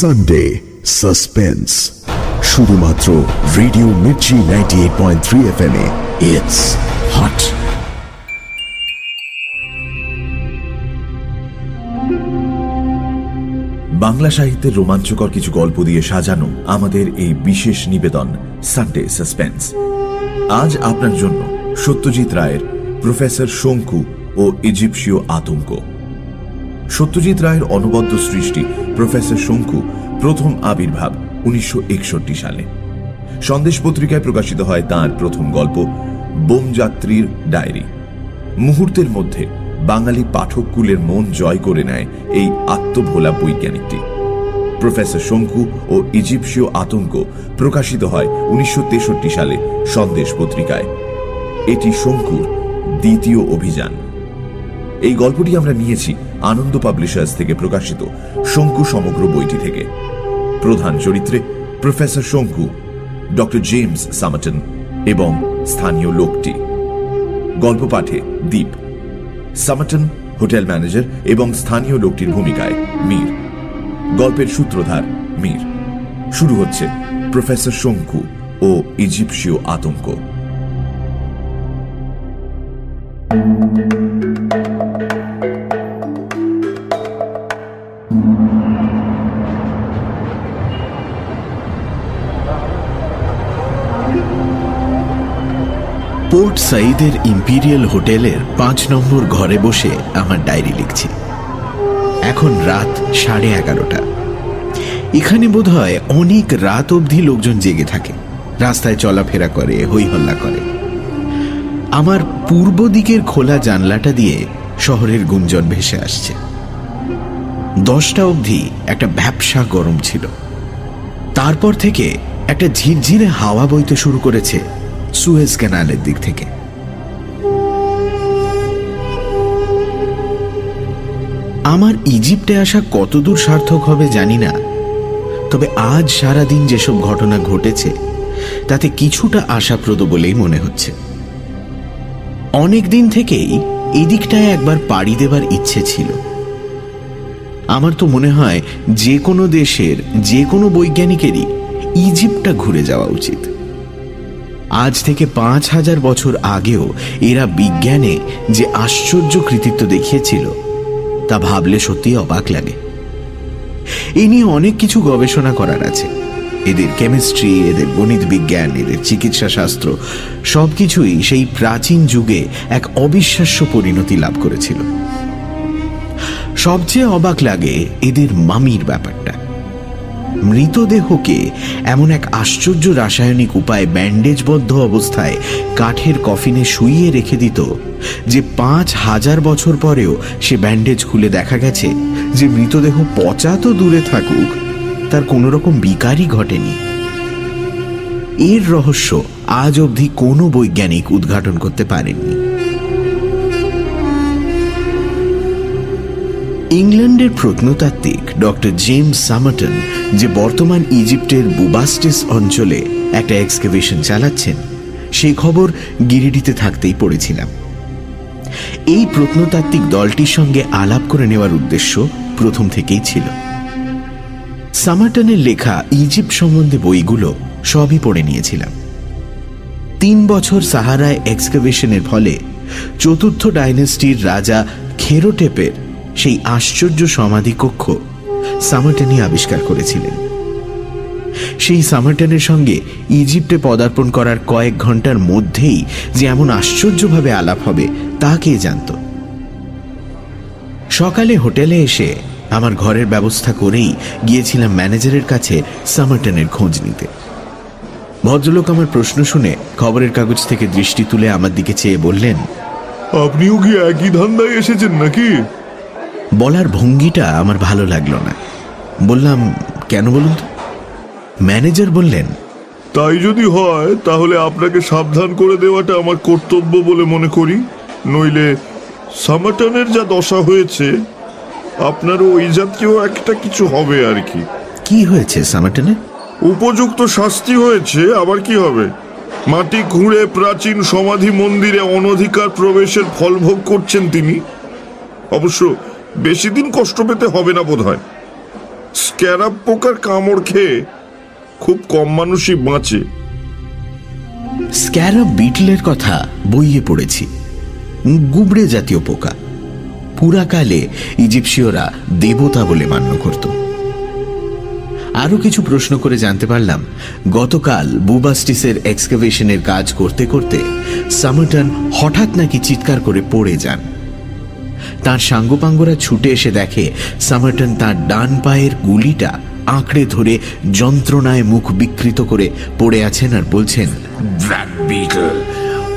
Sunday suspense শুধুমাত্র radio Mirchi ninety eight point three F M it's hot Bangla সাহিত্যের রোমাঞ্চকর কিছু গল্প দিয়ে সাজানো আমাদের এই বিশেষ নিবেদন সানডে সাসপেন্স আজ আপনার জন্য সত্যজিৎ রায়ের প্রফেসর শঙ্কু ও ইজিপসীয় আতঙ্ক। সত্যজিৎ রায়ের অনবদ্য সৃষ্টি প্রফেসর শঙ্কু, প্রথম আবির্ভাব উনিশশো একষট্টি সালে। সন্দেশ পত্রিকায় প্রকাশিত হয় তার প্রথম গল্প, বোমযাত্রীর ডায়েরি। মুহূর্তের মধ্যে বাঙালি পাঠককুলের মন জয় করে নেয় এই আত্মভোলা বৈজ্ঞানিকটি। প্রফেসর শঙ্কু ও ইজিপসীয় আতঙ্ক প্রকাশিত হয় উনিশশো তেষট্টি সালে সন্দেশ পত্রিকায়। এটি শঙ্কুর দ্বিতীয় অভিযান। এই গল্পটি আমরা নিয়েছি আনন্দ পাবলিশার্স থেকে প্রকাশিত শঙ্কু সমগ্র বইটি থেকে। প্রধান চরিত্রে professor Shonku, doctor James Summerton এবং স্থানীয় লোকটি। গল্প পাঠে দ্বীপ সামাটন হোটেল ম্যানেজার এবং স্থানীয় লোকটির ভূমিকায় মীর। গল্পের সূত্রধার মীর। শুরু হচ্ছে প্রফেসর শঙ্কু ও ইজিপসীয় আতঙ্ক। সাইদের ইম্পিরিয়াল হোটেলের পাঁচ নম্বর ঘরে বসে আমার ডায়েরি লিখছি। এখন রাত সাড়ে এগারোটা। এখানে বোধ হয় অনেক রাত অবধি লোকজন জেগে থাকে। রাস্তায় চলাফেরা করে হইহল্লা করে। আমার পূর্ব দিকের খোলা জানলাটা দিয়ে শহরের গুঞ্জন ভেসে আসছে। দশটা অবধি একটা ব্যবসা গরম ছিল। তারপর থেকে একটা ঝিরঝিরে হাওয়া বইতে শুরু করেছে সুয়েজ ক্যানালের দিক থেকে। আমার ইজিপ্টে আসা কতদূর সার্থক হবে জানি না। তবে আজ সারাদিন যেসব ঘটনা ঘটেছে, তাতে কিছুটা আশাপ্রদ বলেই মনে হচ্ছে। অনেক দিন থেকেই এদিকটায় একবার পাড়ি দেবার ইচ্ছে ছিল। আমার তো মনে হয় যে কোনো দেশের, যে কোনো বৈজ্ঞানিকেরই ইজিপ্টটা ঘুরে যাওয়া উচিত। আজ থেকে পাঁচ হাজার বছর আগেও এরা বিজ্ঞানে যে আশ্চর্য কৃতিত্ব দেখিয়েছিল তা ভাবলে সত্যি অবাক লাগে। এ নিয়ে অনেক কিছু গবেষণা করার আছে। এদের কেমিস্ট্রি, এদের গণিত বিজ্ঞান, এদের চিকিৎসা শাস্ত্র, সবকিছুই সেই প্রাচীন যুগে এক অবিশ্বাস্য পরিণতি লাভ করেছিল। সবচেয়ে অবাক লাগে এদের মামির ব্যাপারটা। মৃতদেহকে এমন এক আশ্চর্য রাসায়নিক উপায় ব্যান্ডেজবদ্ধ অবস্থায় কাঠের কফিনে শুইয়ে রেখে দিত, যে পাঁচ হাজার বছর পরেও সে ব্যান্ডেজ খুলে দেখা গেছে, যে মৃতদেহ পচা তো দূরে থাকুক, তার কোনো রকম বিকারই ঘটেনি। এর রহস্য আজ অবধি কোনো বৈজ্ঞানিক উদ্ঘাটন করতে পারেননি। ইংল্যান্ডের প্রত্নতাত্ত্বিক ডক্টর জেমস সামাটন যে বর্তমান ইজিপ্টের বুবাস্টিস অঞ্চলে একটা এক্সকেভেশন চালাচ্ছেন সেই খবর গিরিডিতে থাকতেই পড়েছিলাম। এই প্রত্নতাত্ত্বিক দলটির সঙ্গে আলাপ করে নেওয়ার উদ্দেশ্য প্রথম থেকেই ছিল। সামাটনের লেখা ইজিপ্ট সম্বন্ধে বইগুলো সবই পড়ে নিয়েছিলাম। তিন বছর সাহারায় এক্সকেভেশনের ফলে চতুর্থ ডাইনেস্টির রাজা খেরোটেপের সেই আশ্চর্য সমাধিকক্ষ সামার্টনি আবিষ্কার করেছিলেন। সেই সামার্টনের সঙ্গে ইজিপ্টে পদার্পণ করার কয়েক ঘণ্টার মধ্যেই যে এমন আশ্চর্যভাবে আলাপ হবে, তা কে জানত? সকালে হোটেলে এসে আমার ঘরের ব্যবস্থা করেই গিয়েছিলাম ম্যানেজারের কাছে সামার্টনের খোঁজ নিতে। ভদ্রলোক আমার প্রশ্ন শুনে খবরের কাগজ থেকে দৃষ্টি তুলে আমার দিকে চেয়ে বললেন, আপনিও কি একই ধান্দায় এসেছেন নাকি? বলার ভঙ্গিটা আমার ভালো লাগল না। বললাম কেন বলুন তো? ম্যানেজার বললেন তাই যদি হয় তাহলে আপনাকে সাবধান করে দেওয়াটা আমার কর্তব্য বলে মনে করি। নইলে সামাটানের যা দশা হয়েছে আপনারও ওই জাতীয় একটা কিছু হবে আর কি। কি হয়েছে সামাটনে? উপযুক্ত শাস্তি হয়েছে আবার কি হবে? মাটি খুঁড়ে প্রাচীন সমাধি মন্দিরে অনধিকার প্রবেশের ফলভোগ করছেন তিনি। অবশ্য বেশি দিন কষ্ট পেতে হবে না বোধ হয় স্ক্যারাব পোকার কামড় খেয়ে খুব কম মানুষই বাঁচে। স্ক্যারব বিটলের কথা বইয়ে পড়েছি। গুবড়ে জাতীয় পোকা। পুরাকালে ইজিপসীয়রা দেবতা বলে মান্য করত। আরও কিছু প্রশ্ন করে জানতে পারলাম, গতকাল বুবাস্টিসের এক্সকাভেশনের কাজ করতে করতে সামটন হঠাৎ নাকি চিৎকার করে পড়ে যান। তার সাঙ্গপাঙ্গরা ছুটে এসে দেখে সামার্টন তার ডান পায়ের গুলিটা আঁকড়ে ধরে যন্ত্রণায় মুখ বিকৃত করে পড়ে আছেন আর বলছেন.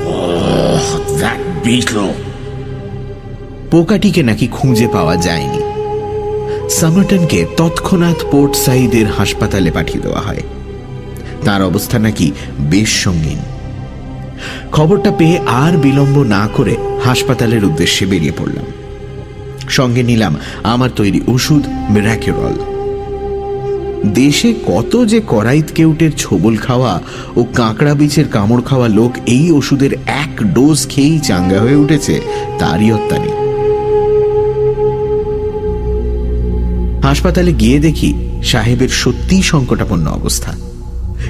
Oh. পোকাটিকে নাকি খুঁজে পাওয়া যায়নি সামার্টনকে তৎক্ষণাৎ পোর্ট সাইদের হাসপাতালে পাঠিয়ে দেওয়া হয় তার অবস্থা নাকি বেশ সঙ্গীন খবরটা পেয়ে আর বিলম্ব না করে হাসপাতালের উদ্দেশ্যে বেরিয়ে পড়লাম সঙ্গে নিলাম। আমার তৈরি ওষুধ মেরাকেরল দেশে কত যে করাইত কেউটের ছোবল খাওয়া ও কাঁকড়া বীচের কামড় খাওয়া লোক এই ওষুধের এক ডোজ খেয়েই চাঙ্গা হয়ে উঠেছে, তারই হত্যা নেই হাসপাতালে গিয়ে দেখি সাহেবের সত্যিই সংকটাপন্ন অবস্থা।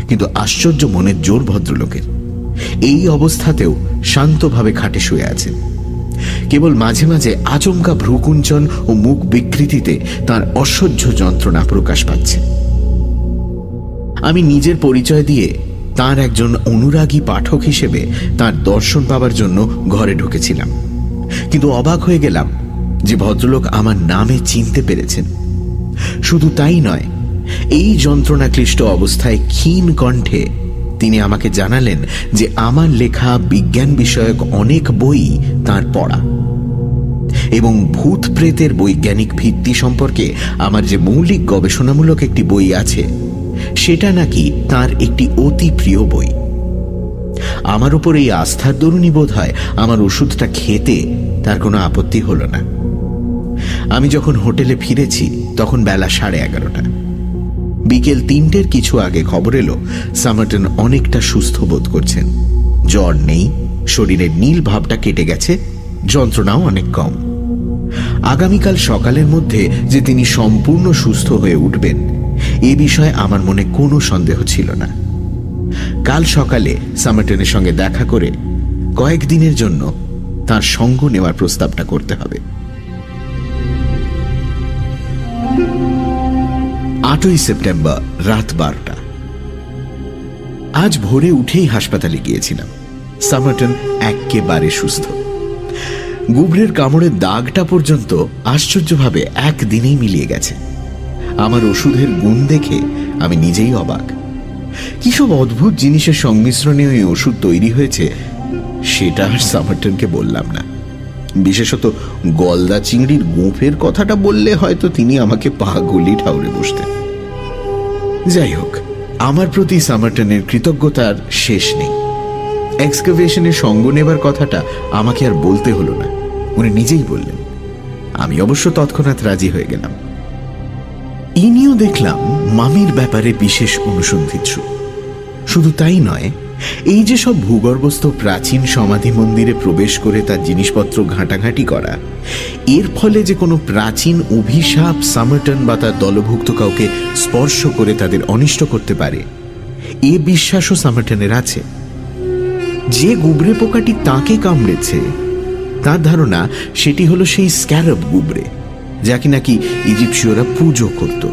কিন্তু আশ্চর্য মনের জোর ভদ্রলোকের। এই অবস্থাতেও শান্তভাবে খাটে শুয়ে আছেন। কেবল মাঝে মাঝে আচমকা ভ্রুকুঞ্চন ও মুখ বিকৃতিতে তার অসহ্য যন্ত্রণা প্রকাশ পাচ্ছে। আমি নিজের পরিচয় দিয়ে তার একজন অনুরাগী পাঠক হিসেবে তার দর্শন পাবার জন্য ঘরে ঢুকেছিলাম। কিন্তু অবাক হয়ে গেলাম যে ভদ্রলোক আমার নামে চিনতে পেরেছেন। শুধু তাই নয়, এই যন্ত্রণাক্লিষ্ট অবস্থায় ক্ষীণ কণ্ঠে তিনি আমাকে জানালেন যে আমার লেখা বিজ্ঞান বিষয়ক অনেক বই তার পড়া। এবং ভূত প্রেতের বৈজ্ঞানিক ভিত্তি সম্পর্কে আমার যে মৌলিক গবেষণামূলক একটি বই আছে, সেটা নাকি তার একটি অতি প্রিয় বই। আমার উপর এই আস্থার দরুণই বোধ হয় আমার ওষুধটা খেতে তার কোনো আপত্তি হল না। আমি যখন হোটেলে ফিরেছি, তখন বেলা সাড়ে এগারোটা। বিকেল তিনটের কিছু আগে খবর এলো, সামার্টন অনেকটা সুস্থ বোধ করছেন। জ্বর নেই, শরীরের নীল ভাবটা কেটে গেছে, যন্ত্রণাও অনেক কম। আগামীকাল সকালের মধ্যে যে তিনি সম্পূর্ণ সুস্থ হয়ে উঠবেন, এ বিষয়ে আমার মনে কোনো সন্দেহ ছিল না। কাল সকালে সামার্টনের সঙ্গে দেখা করে কয়েকদিনের জন্য তার সঙ্গ নেওয়ার প্রস্তাবটা করতে হবে। আটই সেপ্টেম্বর রাত বারোটা। আজ ভোরে উঠেই হাসপাতালে গিয়েছিলাম। সামার্টন একেবারে সুস্থ। গুবরের কামড়ের দাগটা পর্যন্ত আশ্চর্যভাবে একদিনেই মিলিয়ে গেছে। আমার ওষুধের গুণ দেখে আমি নিজেই অবাক। কি সব অদ্ভুত জিনিসের সংমিশ্রণে ওই ওষুধ তৈরি হয়েছে, সেটা আর সামার্টনকে বললাম না। বিশেষত গলদা চিংড়ির গোঁফের কথাটা বললে হয়তো তিনি আমাকে পাগলি ঠাউরে বসতেন। যাই হোক আমার প্রতি সামারটনের কৃতজ্ঞতার শেষ নেই। এক্সকাভেশনে সঙ্গ নেবার কথাটা আমাকে আর বলতে হলো না। উনি নিজেই বললেন। আমি অবশ্য তৎক্ষণাৎ রাজি হয়ে গেলাম। ইনিও দেখলাম মামির ব্যাপারে বিশেষ অনুসন্ধিৎসু। শুধু তাই নয় এই যে সব ভূগর্ভস্থ প্রাচীন সমাধি মন্দিরে প্রবেশ করে তার জিনিসপত্র ঘাঁটাঘাঁটি করা, এর ফলে যে কোনো প্রাচীন অভিশাপ, সামার্টন বা তার দলভুক্ত কাউকে স্পর্শ করে তাদের অনিষ্ট করতে পারে, এ বিশ্বাসও সামার্টনের আছে। যে গুবরে পোকাটি তাকে কামড়েছে, তার ধারণা সেটি হলো সেই স্ক্যারব গুবরে যাকে নাকি ইজিপসীয়রা পুজো করত।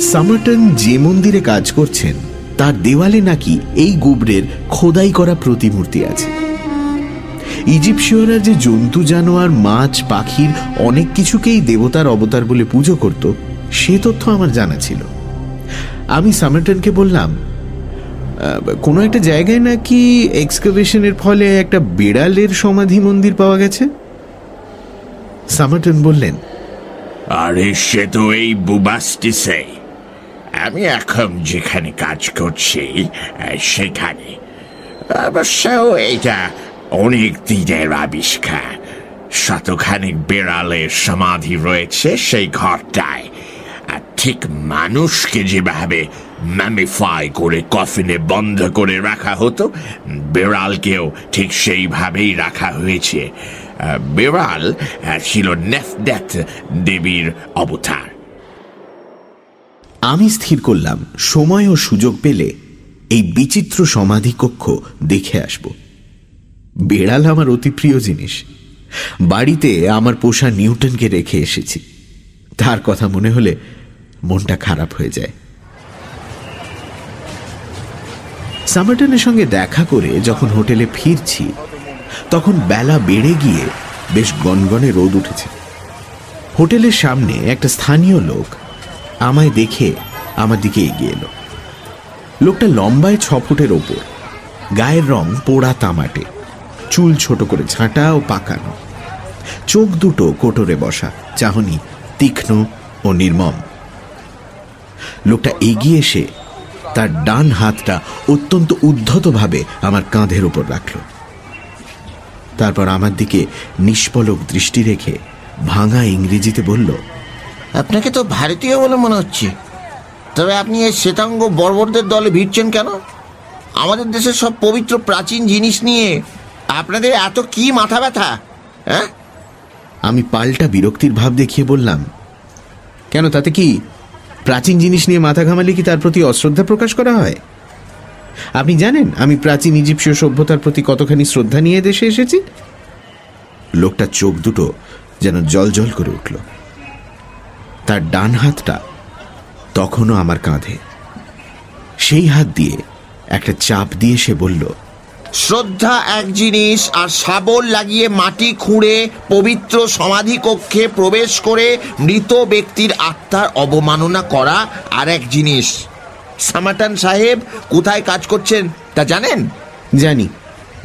সামার্টন যে মন্দিরে কাজ করছেন তার দেওয়ালে নাকি এই গুবরের খোদাই করা প্রতিমূর্তি আছে। ইজিপসীয়রা যে জন্তু, জানোয়ার, মাছ, পাখির অনেক কিছুকেই দেবতার অবতার বলে পুজো করত, সে তথ্য আমার জানা ছিল। আমি সামার্টনকে বললাম কোনো একটা জায়গায় নাকি এক্সকাভেশনের ফলে একটা বিড়ালের সমাধি মন্দির পাওয়া গেছে? সামার্টন বললেন, আরে, সে তো এই বুবাস্টিসে। আমি এখন যেখানে কাজ করছি সেখানে। অবশ্য এটা অনেক দিনের আবিষ্কার। শতখানিক বিড়ালের সমাধি রয়েছে সেই ঘরটায়। আর ঠিক মানুষকে যেভাবে ম্যামিফাই করে কফিনে বন্ধ করে রাখা হতো, বিড়ালকেও ঠিক সেইভাবেই রাখা হয়েছে। বিড়াল ছিল নেফডেথ দেবীর অবতার। আমি স্থির করলাম, সময় ও সুযোগ পেলে এই বিচিত্র সমাধি কক্ষ দেখে আসব। বেড়াল আমার অতি প্রিয় জিনিস। বাড়িতে আমার পোষা নিউটনকে রেখে এসেছি। তার কথা মনে হলে মনটা খারাপ হয়ে যায়। সামারটনের সঙ্গে দেখা করে যখন হোটেলে ফিরছি, তখন বেলা বেড়ে গিয়ে বেশ গনগনে রোদ উঠেছে। হোটেলের সামনে একটা স্থানীয় লোক আমায় দেখে আমার দিকে এগিয়ে এলো। লোকটা লম্বায় ছ ফুটের ওপর, গায়ের রং পোড়া তামাটে, চুল ছোট করে ছাঁটা ও পাকানো। চোখ দুটো কোটরে বসা, চাহনি তীক্ষ্ণ ও নির্মম। লোকটা এগিয়ে এসে তার ডান হাতটা অত্যন্ত উদ্ধতভাবে আমার কাঁধের উপর রাখল। তারপর আমার দিকে নিষ্পলক দৃষ্টি রেখে ভাঙা ইংরেজিতে বলল আপনাকে তো ভারতীয় বলে মনে হচ্ছে। তবে আপনি এই শ্বেতাঙ্গ বর্বরদের দলে ভিড়ছেন কেন? আমাদের দেশের সব পবিত্র প্রাচীন জিনিস নিয়ে আপনাদের এত কি মাথা ব্যথা হ্যাঁ? আমি পাল্টা বিরক্তির ভাব দেখিয়ে বললাম, কেন তাতে কি প্রাচীন জিনিস নিয়ে মাথা ঘামালে কি তার প্রতি অশ্রদ্ধা প্রকাশ করা হয়? আপনি জানেন আমি প্রাচীন ইজিপসীয় সভ্যতার প্রতি কতখানি শ্রদ্ধা নিয়ে দেশে এসেছি? লোকটার চোখ দুটো যেন জল জল করে উঠল। তার ডান হাতটা তখনও আমার কাঁধে। সেই হাত দিয়ে একটা চাপ দিয়ে সে বলল শ্রদ্ধা এক জিনিস আর শাবল লাগিয়ে মাটি খুঁড়ে পবিত্র সমাধি কক্ষে প্রবেশ করে মৃত ব্যক্তির আত্মার অবমাননা করা আর এক জিনিস। সামাটান সাহেব কোথায় কাজ করছেন তা জানেন? জানি।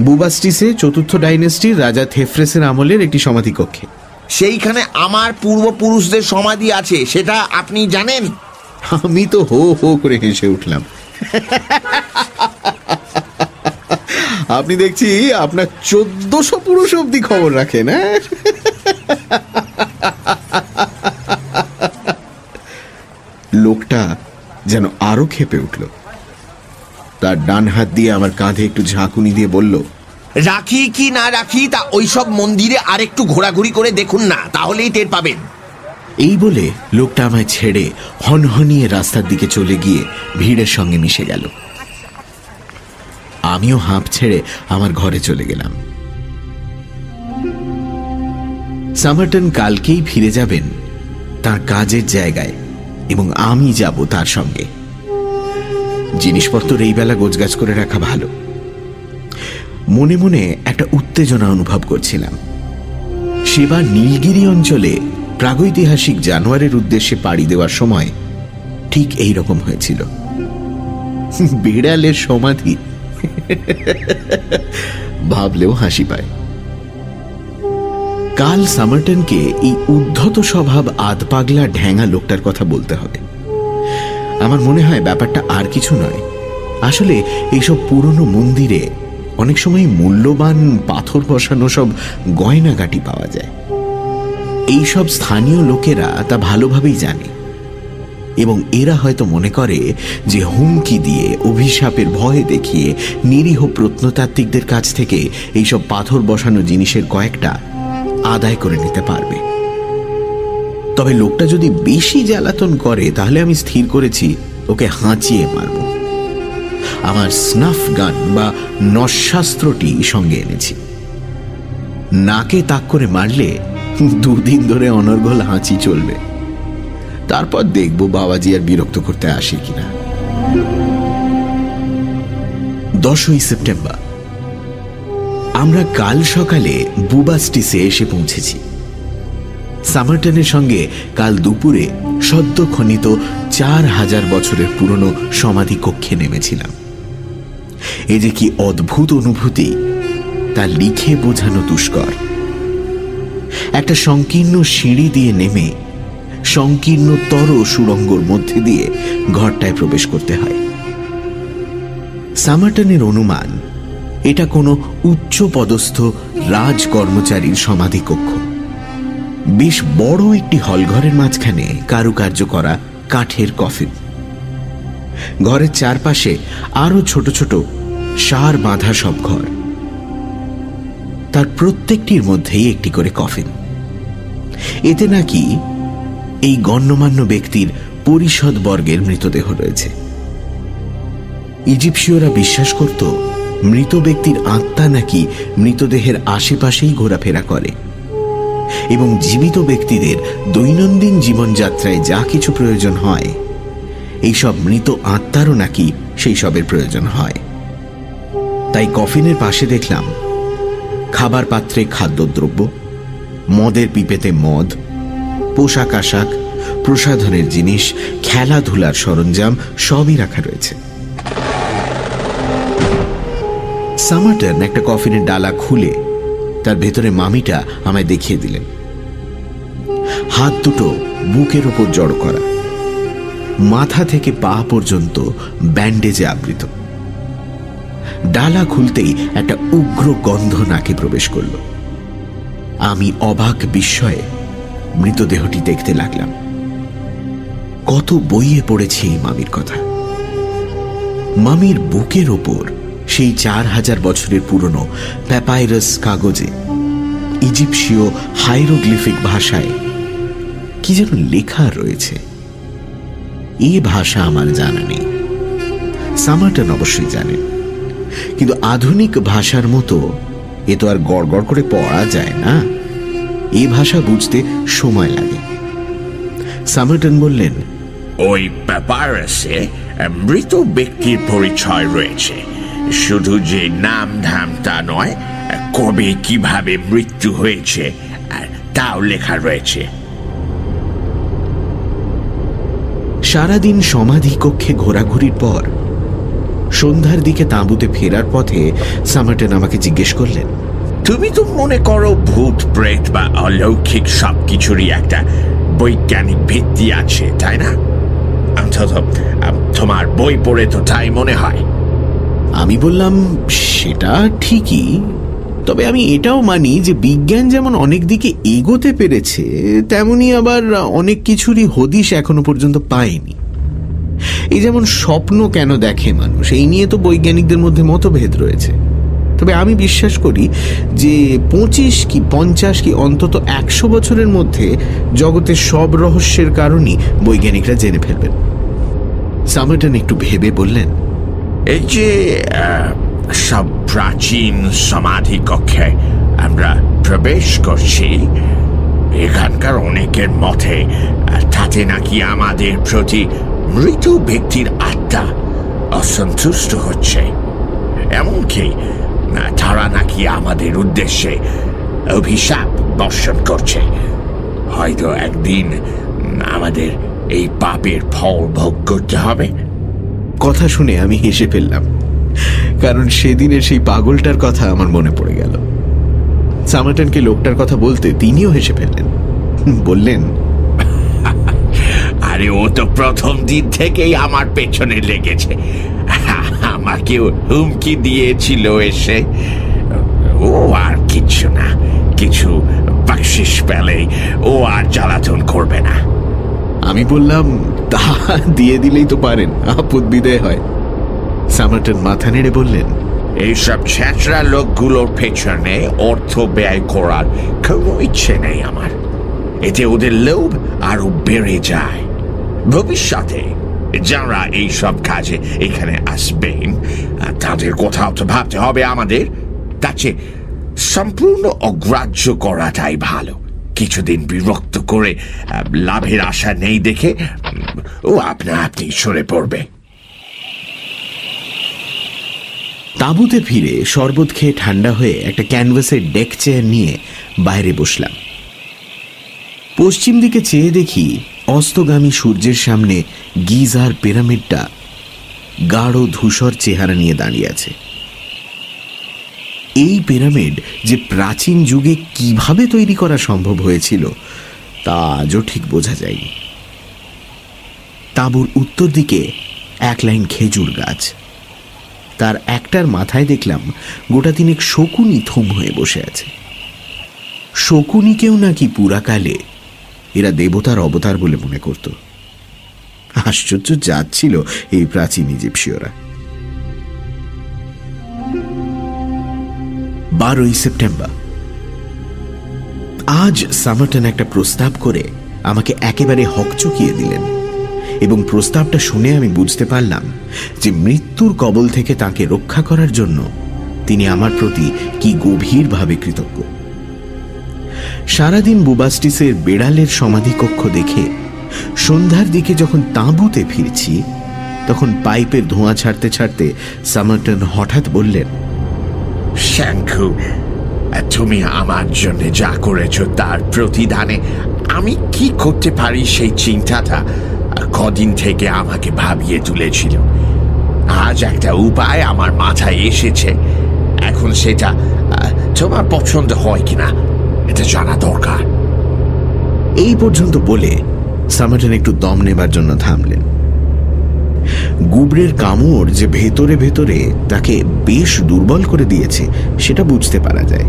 বুবাস্টিসে চতুর্থ ডাইনেস্টির রাজা থেফ্রেসের আমলের একটি সমাধি কক্ষে। সেইখানে আমার পূর্বপুরুষদের সমাধি আছে, সেটা আপনি জানেন? আমি তো হো হো করে হেসে উঠলাম। আপনি দেখছি আপনার চোদ্দশো পুরুষ অব্দি খবর রাখেন হ্যাঁ? লোকটা যেন আরও খেপে উঠল। তার ডান হাত দিয়ে আমার কাঁধে একটু ঝাঁকুনি দিয়ে বলল রাখি কি না রাখি, তা ওইসব মন্দিরে আরেকটু ঘোরাঘুরি করে দেখুন না, তাহলেই টের পাবেন। এই বলে লোকটা আমায় ছেড়ে হনহনিয়ে রাস্তার দিকে চলে গিয়ে ভিড়ের সঙ্গে মিশে গেল। আমিও হাঁপ ছেড়ে আমার ঘরে চলে গেলাম। সামারটন কালকেই ফিরে যাবেন তার কাজের জায়গায় এবং আমি যাব তার সঙ্গে। জিনিসপত্র এই বেলা গোছগাছ করে রাখা ভালো। মনে মনে একটা উত্তেজনা অনুভব করছিলাম। সেবার নীলগিরি অঞ্চলে প্রাগৈতিহাসিক জানুয়ারের উদ্দেশ্যে পাড়ি দেওয়ার সময় ঠিক এই রকম হয়েছিল। বিড়ালের সমাধি। ভাবলেও হাসি পায়। কাল সামারটনকে এই উদ্ধত স্বভাব আধ পাগলা ঢ্যাঙা লোকটার কথা বলতে হবে। আমার মনে হয় ব্যাপারটা আর কিছু নয়। আসলে এইসব পুরনো মন্দিরে অনেক সময় মূল্যবান পাথর বসানো সব গয়নাগাটি পাওয়া যায়। এইসব স্থানীয় লোকেরা তা ভালোভাবেই জানে। এবং এরা হয়তো মনে করে যে হুমকি দিয়ে, অভিশাপের ভয়ে দেখিয়ে, নিরীহ প্রত্নতাত্ত্বিকদের কাছ থেকে এইসব পাথর বসানো জিনিসের কয়েকটা আদায় করে নিতে পারবে। তবে লোকটা যদি বেশি জ্বালাতন করে, তাহলে আমি স্থির করেছি, ওকে হাঁচিয়ে মারব। আমার স্নাফ গান বা নশাস্ত্রটি সঙ্গে এনেছি। নাকে তাক করে মারলে দুদিন ধরে অনর্গল হাঁচি চলবে। তারপর দেখব বাবাজি আর বিরক্ত করতে আসে কিনা। দশই সেপ্টেম্বর। আমরা কাল সকালে বুবাস্টিসে এসে পৌঁছেছি। সামারটনের সঙ্গে কাল দুপুরে সদ্য খনিত চার হাজার বছরের পুরনো সমাধি কক্ষে নেমেছিলাম। এ যে কি অদ্ভুত অনুভূতি, তা লিখে বোঝানো দুষ্কর। একটা সংকীর্ণ সিঁড়ি দিয়ে নেমে সংকীর্ণতর সুড়ঙ্গর মধ্যে দিয়ে ঘরটায় প্রবেশ করতে হয়। সামার্টনের অনুমান, এটা কোনো উচ্চ পদস্থ রাজ কর্মচারীর সমাধি কক্ষ। বেশ বড় একটি হলঘরের মাঝখানে কারুকার্য করা কাঠের কফিন। ঘরের চারপাশে আরও ছোট ছোট সার বাঁধা সব ঘর। তার প্রত্যেকটির মধ্যেই একটি করে কফিন। এতে নাকি এই গণ্যমান্য ব্যক্তির পরিষদ বর্গের মৃতদেহ রয়েছে। ইজিপসীয়রা বিশ্বাস করত, মৃত ব্যক্তির আত্মা নাকি মৃতদেহের আশেপাশেই ঘোরাফেরা করে। এবং জীবিত ব্যক্তিদের দৈনন্দিন জীবনযাত্রায় যা কিছু প্রয়োজন হয়। এইসব মৃত আত্মারও নাকি সেই সবের প্রয়োজন হয়। তাই কফিনের পাশে দেখলাম, খাবার পাত্রে খাদ্যদ্রব্য, মদের পিপেতে মদ, পোশাক আশাক, প্রসাধনের জিনিস, খেলাধুলার সরঞ্জাম সবই রাখা রয়েছে। সামারটন একটা কফিনের ডালা খুলে তার ভেতরে মামিটা আমায় দেখিয়ে দিলেন। হাত দুটো বুকের ওপর জড়ো করা। মাথা থেকে পা পর্যন্ত ব্যান্ডেজে আবৃত। ডালা খুলতেই একটা উগ্র গন্ধ নাকে প্রবেশ করল। আমি অবাক বিস্ময়ে মৃতদেহটি দেখতে লাগলাম। কত বইয়ে পড়েছে এই মামির কথা। মামির বুকের ওপর সেই চার হাজার বছরের পুরনো প্যাপাইরাস কাগজে, ইজিপসীয় হাইরোগ্লিফিক ভাষায় কি যেন লেখা রয়েছে। এই ভাষা আমার জানা নেই। সামারটন অবশ্যই জানেন কিন্তু আধুনিক ভাষার মতো এ তো আর গড় করে পড়া যায় না। এই ভাষা বুঝতে সময় লাগে। সামারটন বললেন, ওই প্যাপারাসে মৃত ব্যক্তির পরিচয় রয়েছে। শুধু যে নাম ধাম তা নয় কবে কীভাবে মৃত্যু হয়েছে তাও লেখা রয়েছে। সারাদিন সমাধি কক্ষে ঘোরাঘুরির পর সন্ধ্যার দিকে তাঁবুতে ফেরার পথে সামার্টন আমাকে জিজ্ঞেস করলেন তুমি তো মনে করো ভূত প্রেত বা অলৌকিক সবকিছুরই একটা বৈজ্ঞানিক ভিত্তি আছে তাই না? তোমার বই পড়ে তো তাই মনে হয়। আমি বললাম, সেটা ঠিকই। তবে আমি এটাও মানি যে বিজ্ঞান যেমন অনেক দিকে এগোতে পেরেছে, তেমনি আবার অনেক কিছুরই হদিশ এখনও পর্যন্ত পায়নি। এই যেমন স্বপ্ন কেন দেখে মানুষ, এই নিয়ে তো বৈজ্ঞানিকদের মধ্যে মতভেদ রয়েছে। তবে আমি বিশ্বাস করি যে পঁচিশ কি পঞ্চাশ কি অন্তত একশো বছরের মধ্যে জগতের সব রহস্যের কারণই বৈজ্ঞানিকরা জেনে ফেলবেন। সামার্টন একটু ভেবে বললেন এই যে সব প্রাচীন সমাধি কক্ষে আমরা প্রবেশ করছি, এখানকার অনেকের মতে তাতে নাকি আমাদের প্রতি মৃত ব্যক্তির আত্মা অসন্তুষ্ট হচ্ছে। এমনকি তারা নাকি আমাদের উদ্দেশ্যে অভিশাপ বর্ষণ করছে। হয়তো একদিন আমাদের এই পাপের ফল ভোগ করতে হবে। কথা শুনে আমি হেসে ফেললাম। কারণ সেদিনের সেই পাগলটার কথা আমার মনে পড়ে গেল। সামাটানকে লোকটার কথা বলতে তিনিও হেসে ফেললেন। বললেন, আরে, ও তো প্রথম দিন থেকেই আমার পেছনে লেগেছে। আমাকেও হুমকি দিয়েছিল এসে। ও আর কিছু না, কিছু বাকশিস পেলে ও আর জ্বালাতন করবে না। আমি বললাম, তা দিয়ে দিলেই তো পারেন, আপদ বিদায় হয়। সামার্টন মাথা নেড়ে বললেন, এইসব ছেঁচড়া লোকগুলোর পেছনে অর্থ ব্যয় করার কোনো ইচ্ছে নেই আমার। এতে ওদের লোভ আরও বেড়ে যায়। ভবিষ্যতে যারা এইসব কাজে এখানে আসবেন, তাদের কোথাও তো ভাবতে হবে আমাদের। কাছে সম্পূর্ণ অগ্রাহ্য করাটাই ভালো। কিছুদিন বিরক্ত করে লাভের আশা নেই দেখে ও আপনা আপনি সরে পড়বে। তাঁবুতে ফিরে শরবত খেয়ে ঠান্ডা হয়ে একটা ক্যানভাসের ডেক চেয়ার নিয়ে বাইরে বসলাম। পশ্চিম দিকে চেয়ে দেখি অস্তগামী সূর্যের সামনে গিজার পিরামিডটা গাঢ় ধূসর চেহারা নিয়ে দাঁড়িয়ে আছে। এই পিরামিড যে প্রাচীন যুগে কীভাবে তৈরি করা সম্ভব হয়েছিল, তা আজও ঠিক বোঝা যায়নি। তাঁবুর উত্তর দিকে এক লাইন খেজুর গাছ। তার একটার মাথায় দেখলাম গোটা তিনেক শকুনি থুম হয়ে বসে আছে। শকুনিকেও নাকি পুরাকালে এরা দেবতার অবতার বলে মনে করত। আশ্চর্য যাচ্ছিল এই প্রাচীন ইজিপসীয়রা বারোই সেপ্টেম্বর। আজ সামার্টন একটা প্রস্তাব করে আমাকে একেবারে হকচকিয়ে দিলেন এবং প্রস্তাবটা শুনে আমি বুঝতে পারলাম যে মৃত্যুর কবল থেকে তাকে রক্ষা করার জন্য তিনি আমার প্রতি কি গভীরভাবে কৃতজ্ঞ। সারাদিন বুবাস্টিসের বেড়ালের সমাধিকক্ষ দেখে সন্ধ্যার দিকে যখন তাঁবুতে ফিরছি, তখন পাইপের ধোঁয়া ছাড়তে ছাড়তে সামার্টন হঠাৎ বললেন শ্যাঙ্কু তুমি আমার জন্য যা করেছ তার প্রতিদানে আমি কি করতে পারি সেই চিন্তাটা কদিন থেকে আমাকে ভাবিয়ে তুলেছিল। আজ একটা উপায় আমার মাথায় এসেছে। এখন সেটা তোমার পছন্দ হয় কিনা, এটা জানা দরকার। এই পর্যন্ত বলে সামার্টন একটু দম নেবার জন্য থামলেন। গুবরের কামড় যে ভেতরে ভেতরে তাকে বেশ দুর্বল করে দিয়েছে, সেটা বুঝতে পারা যায়।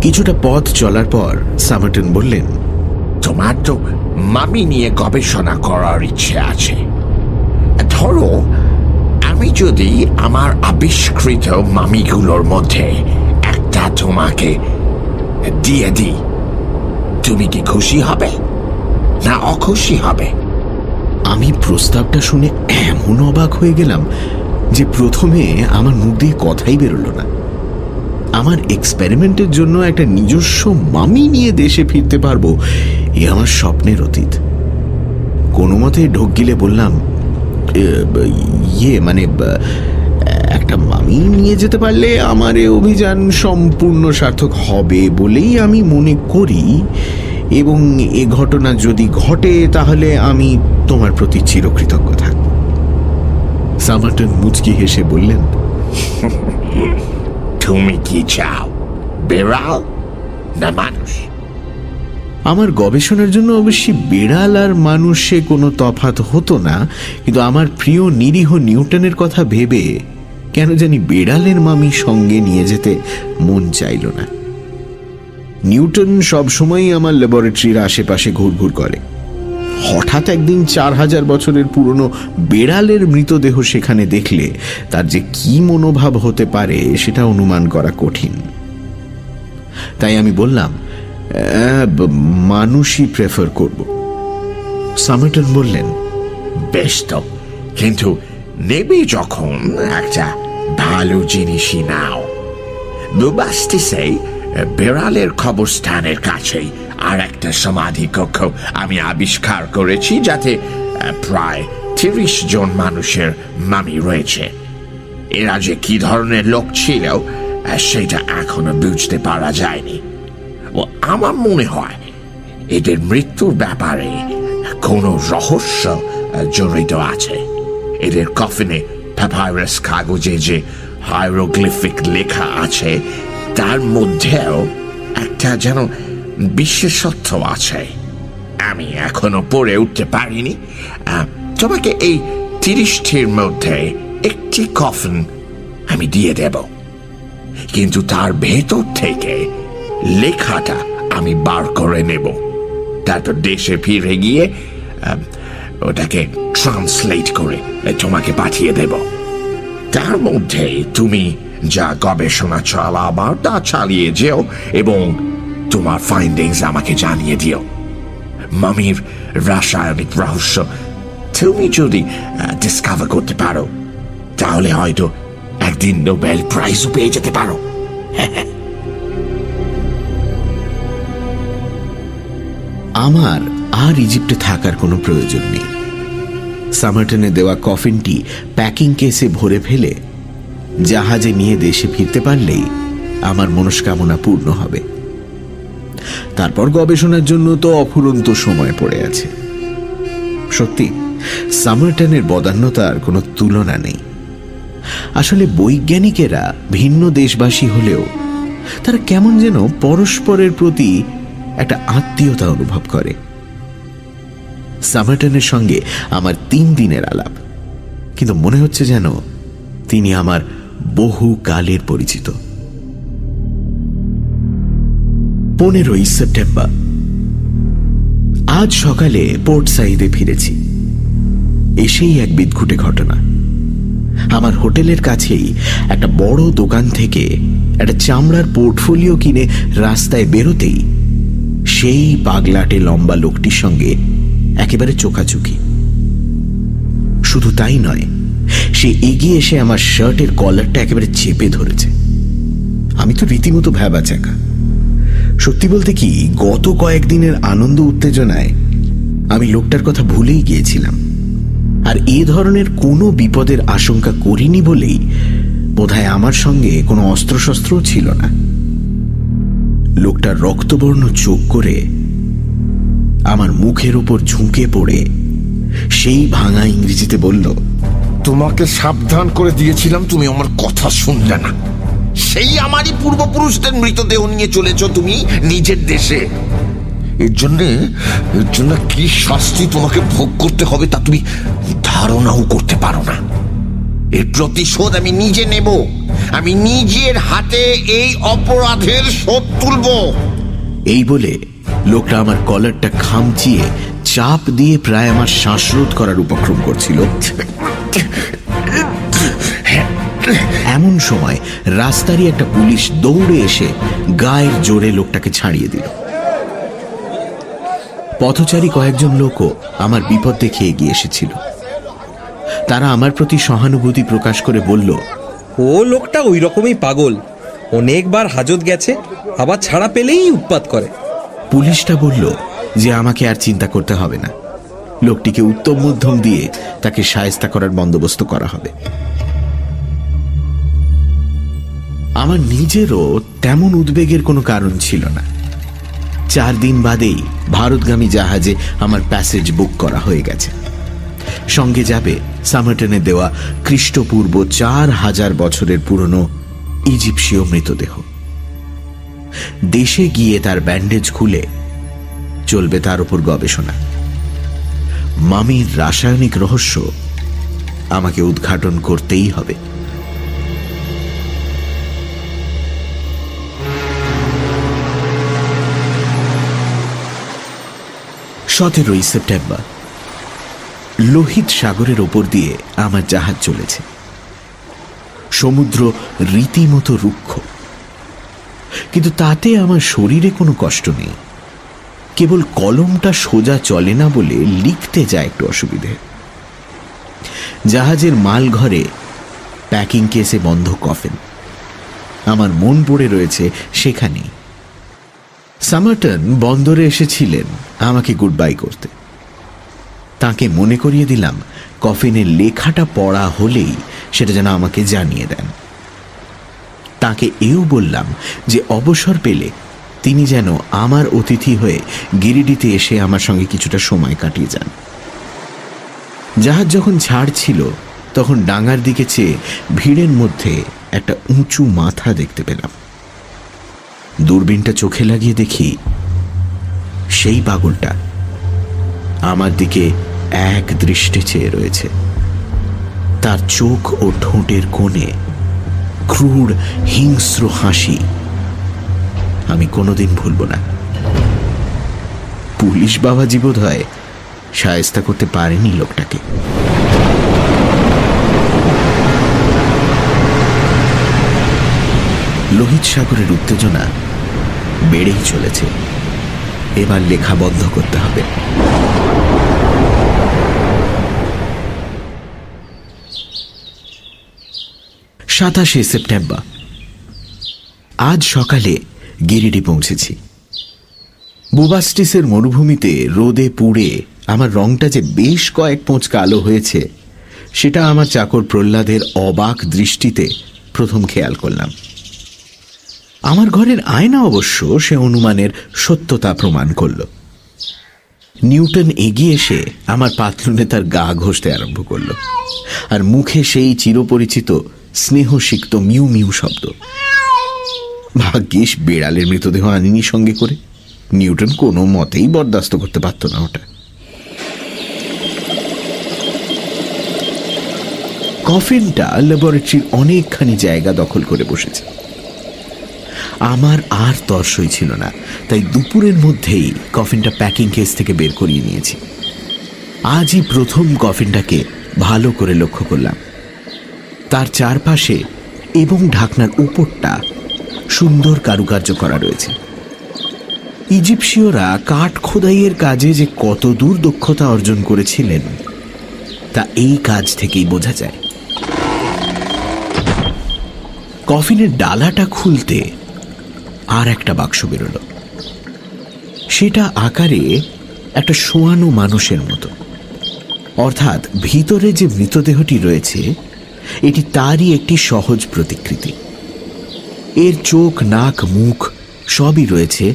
কিছুটা পথ চলার পর সামার্টন বললেন, তোমার তো মামি নিয়ে গবেষণা করার ইচ্ছে আছে। ধরো, আমি যদি আমার আবিষ্কৃত মামিগুলোর মধ্যে একটা তোমাকে দিয়ে দিই, তুমি কি খুশি হবে? না অখুশি হবে? আমি প্রস্তাবটা শুনে এমন অবাক হয়ে গেলাম যে প্রথমে আমার মুখ দিয়ে কথাই বেরোলো না। আমার এক্সপেরিমেন্টের জন্য একটা নিজস্ব মামি নিয়ে দেশে ফিরতে পারব, এ আমার স্বপ্নের অতীত। কোনো মতে ঢোক গিলে বললাম ইয়ে মানে একটা মামি নিয়ে যেতে পারলে আমার এ অভিযান সম্পূর্ণ সার্থক হবে বলেই আমি মনে করি এবং এ ঘটনা যদি ঘটে তাহলে আমি তোমার প্রতি চিরকৃতজ্ঞ থাকব। সামার্টন মুচকি হেসে বললেন তুমি কি চাও বেড়াল না মানুষ? আমার গবেষণার জন্য অবশ্যই বেড়াল আর মানুষে কোনো তফাত হতো না কিন্তু আমার প্রিয় নিরীহ নিউটনের কথা ভেবে কেন জানি বেড়ালের মামি সঙ্গে নিয়ে যেতে মন চাইল না। নিউটন সবসময়ই আমার ল্যাবরেটরির আশেপাশে ঘুরঘুর করে। হঠাৎ একদিন চার হাজার বছরের পুরনো বেড়ালের মৃতদেহ সেখানে দেখলে তার যে কি মনোভাব হতে পারে সেটা অনুমান করা কঠিন। তাই আমি বললাম "আহ, মানুষই প্রেফার করব। সামেটন বললেন বেশ তো কিন্তু নেবে যখন একটা ভালো জিনিসই নাও। বুবাস্টিসে বেড়ালের কবরস্থানের কাছেই আর একটা সমাধি কক্ষ আমি আবিষ্কার করেছি যাতে প্রায় তিরিশ জন মানুষের মামি রয়েছে। এরা যে কি ধরনের লোক ছিল সেটা এখনও বুঝতে পারা যায়নি। ও, আমার মনে হয় এদের মৃত্যুর ব্যাপারে কোনো রহস্য জড়িত আছে। এদের কফিনে প্যাপাইরাস কাগজে যে হাইরোগ্লিফিক লেখা আছে তার মধ্যেও একটা যেন বিশেষত্ব আছে। আমি এখনও পড়ে উঠতে পারিনি। তোমাকে এই তিরিশটির মধ্যে একটি কফিন আমি দিয়ে দেব। কিন্তু তার ভেতর থেকে লেখাটা আমি বার করে নেব। তারপর দেশে ফিরে গিয়ে ওটাকে ট্রান্সলেট করে তোমাকে পাঠিয়ে দেব। তার মধ্যে তুমি যা গবেষণা চালাবার তা চালিয়ে যেও এবং তোমার ফাইন্ডিংস আমাকে জানিয়ে দিও। মামির রাসায়নিক রহস্য তুমি যদি ডিসকাভার করতে পারো, তাহলে হয়তো একদিন নোবেল প্রাইজও পেয়ে যেতে পারো। আমার আর ইজিপ্টে থাকার কোনো প্রয়োজন নেই। সামার্টনে দেওয়া কফিনটি প্যাকিং কেসে ভরে ফেলে জাহাজে নিয়ে দেশে ফিরতে পারলেই আমার মনস্কামনা পূর্ণ হবে। তারপর গবেষণার জন্য তো অফুরন্ত সময় পড়ে আছে। সত্যি সামার্টনের বদান্যতার কোনো তুলনা নেই। আসলে বৈজ্ঞানিকেরা ভিন্ন দেশবাসী হলেও তারা কেমন যেন পরস্পরের প্রতি একটা আত্মীয়তা অনুভব করে। সামার্টনের সঙ্গে আমার তিন দিনের আলাপ। কিন্তু মনে হচ্ছে যেন তিনি আমার বহু কালের পরিচিত। পনেরোই সেপ্টেম্বর। আজ সকালে পোর্ট সাইদে ফিরেছি। এসেই এক বিদঘুটে ঘটনা। আমার হোটেলের কাছেই একটা বড় দোকান থেকে একটা চামড়ার পোর্টফোলিও কিনে রাস্তায় বেরোতেই সেই পাগলাটে লম্বা লোকটির সঙ্গে একেবারে চোখাচুকি শুধু তাই নয় সে এগিয়ে এসে আমার শার্টের কলারটা একেবারে চেপে ধরেছে। আমি তো রীতিমতো ভ্যাবা চাকা সত্যি বলতে কি, গত কয়েকদিনের আনন্দ উত্তেজনায় আমি লোকটার কথা ভুলেই গিয়েছিলাম। আর এ ধরনের কোনো বিপদের আশঙ্কা করিনি বলেই বোধহয় আমার সঙ্গে কোনো অস্ত্রশস্ত্রও ছিল না। লোকটার রক্তবর্ণ চোখ করে আমার মুখের উপর ঝুঁকে পড়ে সেই ভাঙা ইংরেজিতে বলল তোমাকে সাবধান করে দিয়েছিলাম, তুমি আমার কথা শুনলে না। সেই আমারই পূর্বপুরুষদের মৃতদেহ নিয়ে চলেছ তুমি নিজের দেশে। এর জন্য এর জন্য কি শাস্তি তোমাকে ভোগ করতে হবে তা তুমি ধারণাও করতে পারো না। এর প্রতিশোধ আমি নিজে নেব। আমি নিজের হাতে এই অপরাধের শোধ তুলব। এই বলে লোকটা আমার কলারটা খামচিয়ে চাপ দিয়ে প্রায় আমার শ্বাসরোধ করার উপক্রম করছিল। এমন সময় রাস্তারই একটা পুলিশ দৌড়ে এসে গায়ের জোরে লোকটাকে ছাড়িয়ে দিল। পথচারী কয়েকজন লোকও আমার বিপদ দেখে এগিয়ে এসেছিল। তারা আমার প্রতি সহানুভূতি প্রকাশ করে বলল ও লোকটা ওই রকমই পাগল। অনেকবার হাজত গেছে আবার ছাড়া পেলেই উৎপাত করে। পুলিশটা বলল যে আমাকে আর চিন্তা করতে হবে না। লোকটিকে উত্তম মধ্যম দিয়ে তাকে সায়স্তা করার বন্দোবস্ত করা হবে। আমার নিজেরও তেমন উদ্বেগের কোনো কারণ ছিল না। চার দিন বাদেই ভারতগামী জাহাজে আমার প্যাসেজ বুক করা হয়ে গেছে। সঙ্গে যাবে সামার্টনে দেওয়া খ্রিস্টপূর্ব চার হাজার বছরের পুরনো ইজিপসীয় মৃতদেহ। দেশে গিয়ে তার ব্যান্ডেজ খুলে চলবে তার উপর গবেষণা। মামির রাসায়নিক রহস্য আমাকে উদ্ঘাটন করতেই হবে। সতেরোই সেপ্টেম্বর, লোহিত সাগরের ওপর দিয়ে আমার জাহাজ চলেছে। সমুদ্র রীতিমতো রুক্ষ, কিন্তু তাতে আমার শরীরে কোনো কষ্ট নেই। কেবল কলমটা সোজা চলে না বলে লিখতে যায় একটু অসুবিধে। জাহাজের মাল ঘরে প্যাকিং কেসে বন্ধ কফেন আমার মন পড়ে রয়েছে সেখানেই। সামার্টন বন্দরে এসেছিলেন আমাকে গুড বাই করতে। তাকে মনে করিয়ে দিলাম কফিনের লেখাটা পড়া হলেই সেটা যেন আমাকে জানিয়ে দেন। তাকে এও বললাম যে অবসর পেলে তিনি যেন আমার অতিথি হয়ে গিরিডিতে এসে আমার সঙ্গে কিছুটা সময় কাটিয়ে যান। জাহাজ যখন ছাড়ছিল তখন ডাঙার দিকে চেয়ে ভিড়ের মধ্যে একটা উঁচু মাথা দেখতে পেলাম। দূরবীনটা চোখে লাগিয়ে দেখি, সেই পাগলটা আমার দিকে এক দৃষ্টে চেয়ে রয়েছে। তার চোখ ও ঠোঁটের কোণে ক্রূর হিংস্র হাসি আমি কোনোদিন ভুলব না। পুলিশ বাবাজি বোধ হয় সায়স্তা করতে পারেনি লোকটাকে। লোহিত সাগরের উত্তেজনা বেড়েই চলেছে। এবার লেখা বন্ধ করতে হবে। সাতাশে সেপ্টেম্বর। আজ সকালে গিরিডি পৌঁছেছি। বুবাস্টিসের মরুভূমিতে রোদে পুড়ে আমার রংটা যে বেশ কয়েক পোঁচ কালো হয়েছে, সেটা আমার চাকর প্রহ্লাদের অবাক দৃষ্টিতে প্রথম খেয়াল করলাম। আমার ঘরের আয়না অবশ্য সে অনুমানের সত্যতা প্রমাণ করল। নিউটন এগিয়ে এসে আমার পাতলুনে তার গা ঘষতে আরম্ভ করল, আর মুখে সেই চিরপরিচিত স্নেহসিক্ত মিউ মিউ শব্দ। ভাগ্যিস বেড়ালের মৃতদেহ আনিনি সঙ্গে করে। নিউটন কোনো মতেই বরদাস্ত করতে পারত না ওটা। কফিনটা ল্যাবরেটরির অনেকখানি জায়গা দখল করে বসেছে। আমার আর তর্সই ছিল না, তাই দুপুরের মধ্যেই কফিনটা প্যাকিং কেস থেকে বের করিয়ে নিয়েছি। আজই প্রথম কফিনটাকে ভালো করে লক্ষ্য করলাম। তার চারপাশে এবং ঢাকনার উপরটা সুন্দর কারুকার্য করা রয়েছে। ইজিপসীয়রা কাঠ খোদাইয়ের কাজে যে কত দূর দক্ষতা অর্জন করেছিলেন, তা এই কাজ থেকেই বোঝা যায়। কফিনের ডালাটা খুলতে আর একটা বাক্স বেরোল। সেটা আকারে একটা শোয়ানো মানুষের মতো। অর্থাৎ ভিতরে যে মৃতদেহটি রয়েছে, এটি তারই একটি সহজ প্রতিকৃতি। এর চোখ, নাক, মুখ সবই রয়েছে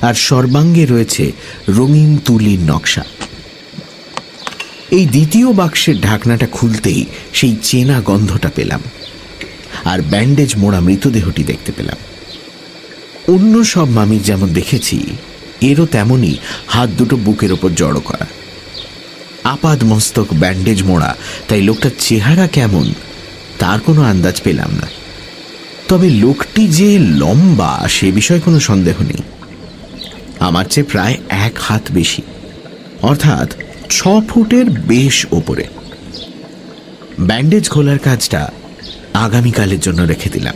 আর সর্বাঙ্গে রয়েছে রঙিন তুলির নকশা। এই দ্বিতীয় বাক্সের ঢাকনাটা খুলতেই সেই চেনা গন্ধটা পেলাম আর ব্যান্ডেজ মোড়া মৃতদেহটি দেখতে পেলাম। অন্য সব মামির যেমন দেখেছি, এরও তেমনই হাত দুটো বুকের ওপর জড়ো করা। আপাদ মস্তক ব্যান্ডেজ মোড়া, তাই লোকটার চেহারা কেমন, তার কোনো আন্দাজ পেলাম না। তবে লোকটি যে লম্বা, সে বিষয়ে কোনো সন্দেহ নেই। আমার চেয়ে প্রায় এক হাত বেশি। অর্থাৎ ছ ফুটের বেশ ওপরে। ব্যান্ডেজ খোলার কাজটা আগামীকালের জন্য রেখে দিলাম।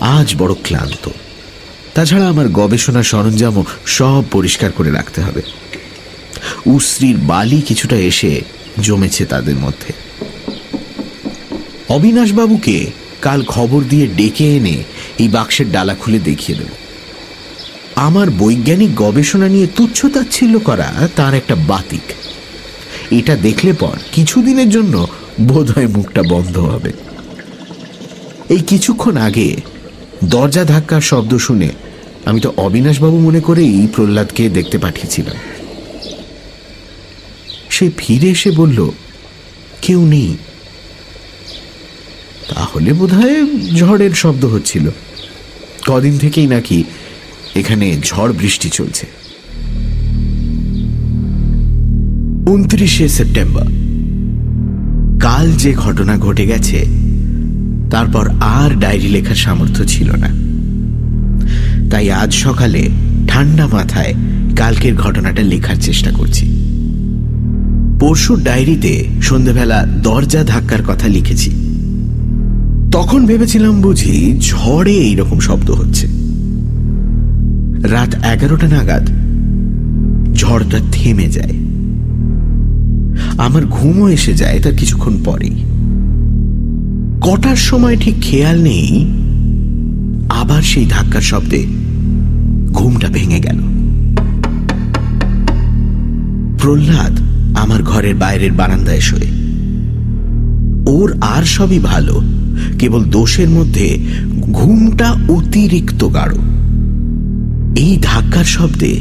আজ বড় ক্লান্ত। তাছাড়া আমার গবেষণা সরঞ্জামও সব পরিষ্কার করে রাখতে হবে। উশ্রীর বালি কিছুটা এসে জমেছে তাদের মধ্যে। অবিনাশবাবুকে কাল খবর দিয়ে ডেকে এনে এই বাক্সের ডালা খুলে দেখিয়ে দেব। আমার বৈজ্ঞানিক গবেষণা নিয়ে তুচ্ছতাচ্ছিল্য করা তার একটা বাতিক। এটা দেখলে পর কিছুদিনের জন্য বোধহয় মুখটা বন্ধ হবে। এই কিছুক্ষণ আগে দরজা ধাক্কার শব্দ শুনে আমি তো অবিনাশবাবু মনে করেই প্রহ্লাদকে দেখতে পাঠিয়েছিলাম। সে ফিরে এসে বলল, কেউ নেই। তাহলে বোধহয় ঝড়ের শব্দ হচ্ছিল। কদিন থেকেই নাকি এখানে ঝড় বৃষ্টি চলছে। উনত্রিশে সেপ্টেম্বর। কাল যে ঘটনা ঘটে গেছে, তারপর আর ডায়েরি লেখার সামর্থ্য ছিল না। তাই আজ সকালে ঠান্ডা মাথায় কালকের ঘটনাটা লেখার চেষ্টা করছি। পরশুর ডায়েরিতে সন্ধেবেলা দরজা ধাক্কার কথা লিখেছি। তখন ভেবেছিলাম বুঝি ঝড়ে এইরকম শব্দ হচ্ছে। রাত এগারোটা নাগাদ ঝড়টা থেমে যায়। আমার ঘুমও এসে যায় তার কিছুক্ষণ পরেই। কটার সময় ঠিক খেয়াল নেই, আবার সেই ধাক্কার শব্দে ঘুমটা ভেঙে গেল। প্রহ্লাদ আমার ঘরের বাইরের বারান্দায় শোয়ে। ওর আর সবই ভালো। কেবল দোষের মধ্যে ঘুমটা অতিরিক্ত গাঢ়। এই ধাক্কার শব্দে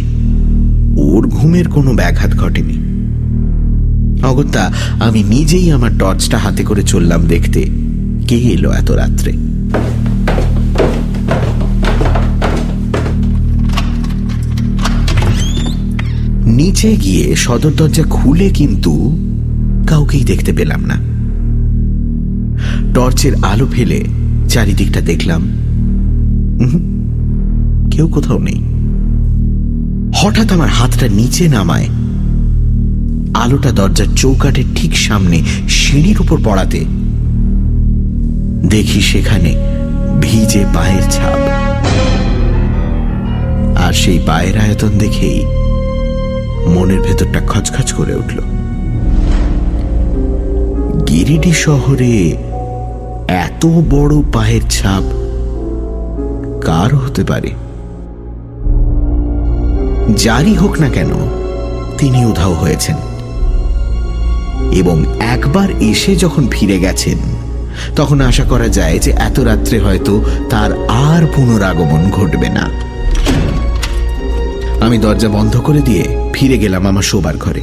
ওর ঘুমের কোনো ব্যাঘাত ঘটেনি। অগত্যা, আমি নিজেই আমার টর্চটা হাতে করে চললাম দেখতে। কে এলো এত রাত্রে? নিচে গিয়ে সদর দরজা খুলে কিন্তু কাউকেই দেখতে পেলাম না। টর্চের আলো ফেলে চারিদিকটা দেখলাম। কেউ কোথাও নেই। হঠাৎ আমার হাতটা নিচে নামায়। আলোটা দরজার চৌকাটের ঠিক সামনে সিঁড়ির উপর পড়াতে। দেখি সেখানে ভিজে পায়ের ছাপ। আর সেই পায়ের আয়তন দেখেই মনের ভেতরটা খচখচ করে উঠল। গিরিডি শহরে এত বড় পায়ের ছাপ কার হতে পারে? যারই হোক না কেন, তিনি উধাও হয়েছেন। এবং একবার এসে যখন ফিরে গেছেন, তখন আশা করা যায় যে এত রাত্রে হয়তো তার আর পুনরাগমন ঘটবে না। আমি দরজা বন্ধ করে দিয়ে ফিরে গেলাম আমার শোবার ঘরে।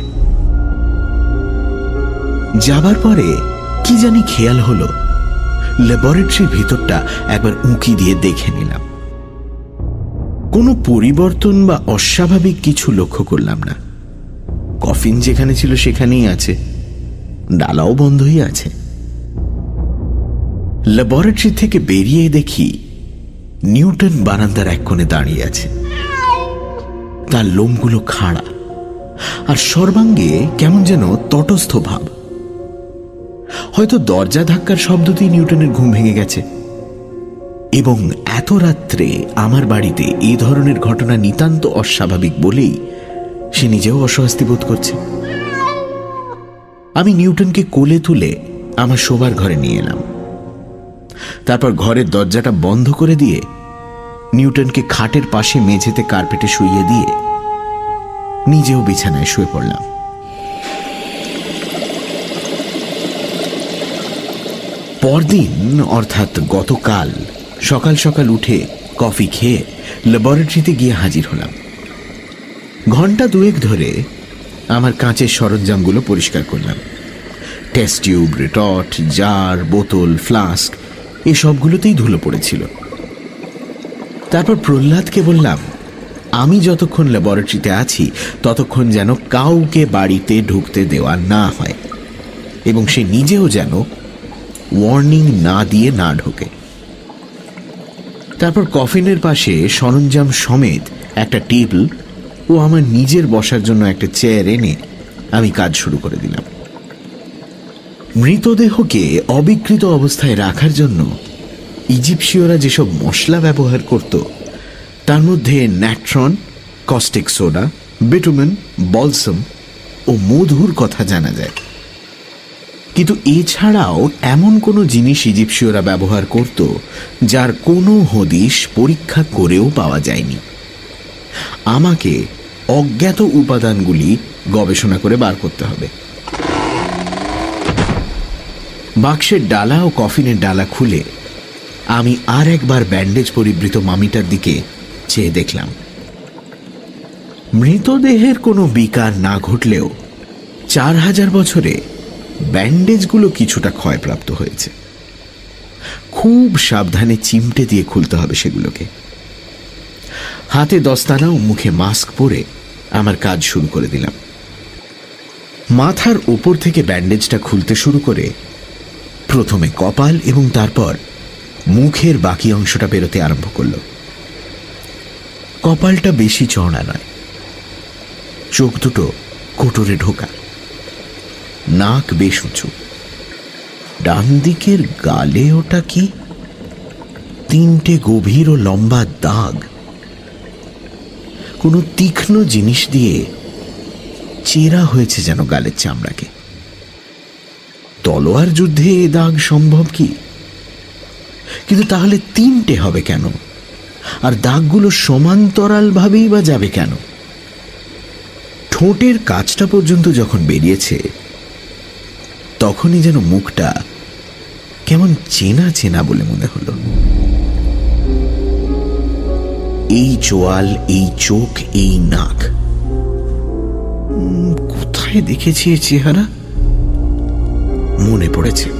যাবার পরে কি জানি খেয়াল হলো ল্যাবরেটরির ভিতরটা একবার উঁকি দিয়ে দেখে নিলাম। কোনো পরিবর্তন বা অস্বাভাবিক কিছু লক্ষ্য করলাম না। কফিন যেখানে ছিল সেখানেই আছে। ডালাও বন্ধই আছে। ল্যাবরেটরি থেকে বেরিয়ে দেখি নিউটন বারান্দার এক কোণে দাঁড়িয়ে আছে। তার লোমগুলো খাড়া। আর সর্বাঙ্গে কেমন যেন তটস্থ ভাব। হয়তো দরজা ধাক্কার শব্দতেই নিউটনের ঘুম ভেঙে গেছে। এবং এত রাত্রে আমার বাড়িতে এই ধরনের ঘটনা নিতান্ত অস্বাভাবিক বলেই সে নিজেও অস্বস্তি বোধ করছে। আমি নিউটনকে কোলে তুলে আমার শোবার ঘরে নিয়ে এলাম। তারপর ঘরের দরজাটা বন্ধ করে দিয়ে নিউটনকে খাটের পাশে মেঝেতে কার্পেটে শুইয়ে দিয়ে নিজেও বিছানায় শুয়ে পড়লাম। পরদিন, অর্থাৎ গতকাল, সকাল সকাল উঠে কফি খেয়ে ল্যাবরেটরিতে গিয়ে হাজির হলাম। ঘণ্টা দুয়েক ধরে আমার কাঁচের সরঞ্জামগুলো পরিষ্কার করলাম। টেস্ট টিউব রিটট জার, বোতল, ফ্লাস্ক এসবগুলোতেই ধুলো পড়েছিল। তারপর প্রহ্লাদকে বললাম, আমি যতক্ষণ ল্যাবরেটরিতে আছি, ততক্ষণ যেন কাউকে বাড়িতে ঢুকতে দেওয়া না হয়। এবং সে নিজেও যেন ওয়ার্নিং না দিয়ে না ঢোকে। তারপর কফিনের পাশে সরঞ্জাম সমেত একটা টেবিল ও আমার নিজের বসার জন্য একটা চেয়ার এনে আমি কাজ শুরু করে দিলাম। মৃতদেহকে অবিকৃত অবস্থায় রাখার জন্য ইজিপসীয়রা যেসব মশলা ব্যবহার করত, তার মধ্যে natron, caustic soda, bitumen, balsam ও মধুর কথা জানা যায়। কিন্তু এছাড়াও এমন কোনো জিনিস ইজিপসীয়রা ব্যবহার করত যার কোনো হদিশ পরীক্ষা করেও পাওয়া যায়নি। আমাকে অজ্ঞাত উপাদানগুলি গবেষণা করে বার করতে হবে। বাক্সের ডালা ও কফিনের ডালা খুলে আমি আর একবার ব্যান্ডেজ পরিবৃত মামিটার দিকে চেয়ে দেখলাম। মৃতদেহের কোনো বিকার না ঘটলেও চার হাজার বছরে ব্যান্ডেজগুলো কিছুটা ক্ষয়প্রাপ্ত হয়েছে। খুব সাবধানে চিমটে দিয়ে খুলতে হবে সেগুলোকে। হাতে দস্তানা ও মুখে মাস্ক পরে আমার কাজ শুরু করে দিলাম। মাথার ওপর থেকে ব্যান্ডেজটা খুলতে শুরু করে প্রথমে কপাল এবং তারপর মুখের বাকি অংশটা বেরোতে আরম্ভ করল। কপালটা বেশি চড়া নয়। চোখ দুটো কোটরে ঢোকা। নাক বেশ উঁচু। ডান দিকের গালে ওটা কি? তিনটে গভীর ও লম্বা দাগ। কোনো তীক্ষ্ণ জিনিস দিয়ে চেরা হয়েছে যেন গালের চামড়াকে। তলোয়ার যুদ্ধে এ দাগ সম্ভব কি? কিন্তু তাহলে তিনটে হবে কেন? আর দাগগুলো সমান্তরালভাবেই বা যাবে কেন? ঠোঁটের কাজটা পর্যন্ত যখন বেরিয়েছে তখনই যেন মুখটা কেমন চেনা চেনা বলে মনে হলো। এই চোয়াল, এই চোখ, এই নাক। কোথায় দেখেছি এ চেহারা? মনে পড়েছে।